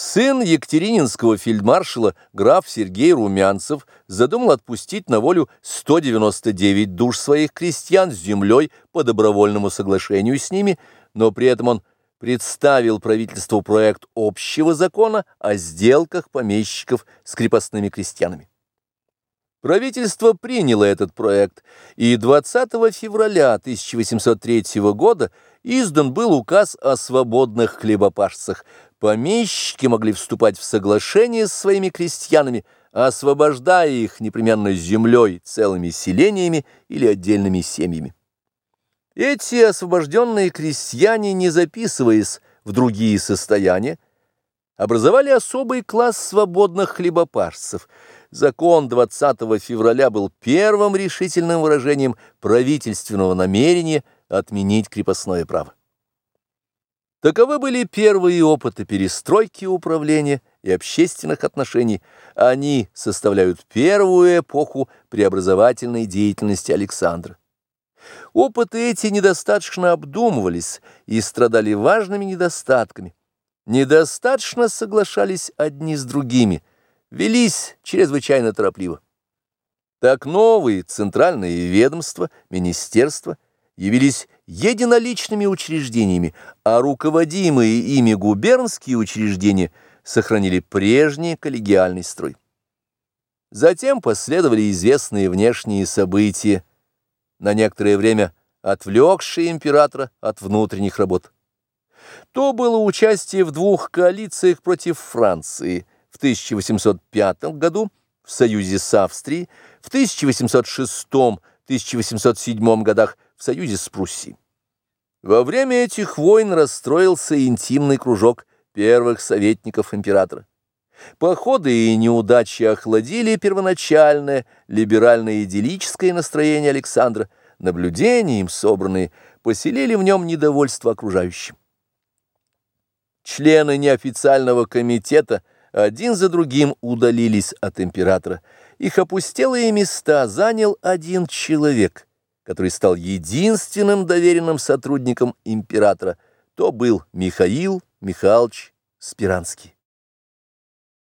Сын Екатерининского фельдмаршала, граф Сергей Румянцев, задумал отпустить на волю 199 душ своих крестьян с землей по добровольному соглашению с ними, но при этом он представил правительству проект общего закона о сделках помещиков с крепостными крестьянами. Правительство приняло этот проект, и 20 февраля 1803 года издан был указ о свободных хлебопашцах. Помещики могли вступать в соглашение с своими крестьянами, освобождая их непременно землей, целыми селениями или отдельными семьями. Эти освобожденные крестьяне, не записываясь в другие состояния, образовали особый класс свободных хлебопашцев. Закон 20 февраля был первым решительным выражением правительственного намерения отменить крепостное право. Таковы были первые опыты перестройки управления и общественных отношений. Они составляют первую эпоху преобразовательной деятельности Александра. Опыты эти недостаточно обдумывались и страдали важными недостатками. Недостаточно соглашались одни с другими, велись чрезвычайно торопливо. Так новые центральные ведомства, министерства явились единоличными учреждениями, а руководимые ими губернские учреждения сохранили прежний коллегиальный строй. Затем последовали известные внешние события, на некоторое время отвлекшие императора от внутренних работ. То было участие в двух коалициях против Франции в 1805 году в союзе с Австрией, в 1806-1807 годах в союзе с Пруссией. Во время этих войн расстроился интимный кружок первых советников императора. Походы и неудачи охладили первоначальное либерально-идиллическое настроение Александра, наблюдения им собранные поселили в нем недовольство окружающим. Члены неофициального комитета один за другим удалились от императора. Их опустелые места занял один человек, который стал единственным доверенным сотрудником императора. То был Михаил Михайлович Спиранский.